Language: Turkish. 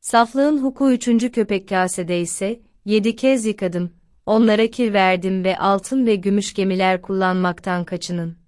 Saflığın huku üçüncü köpek kasede ise, yedi kez yıkadım, onlara kir verdim ve altın ve gümüş gemiler kullanmaktan kaçının.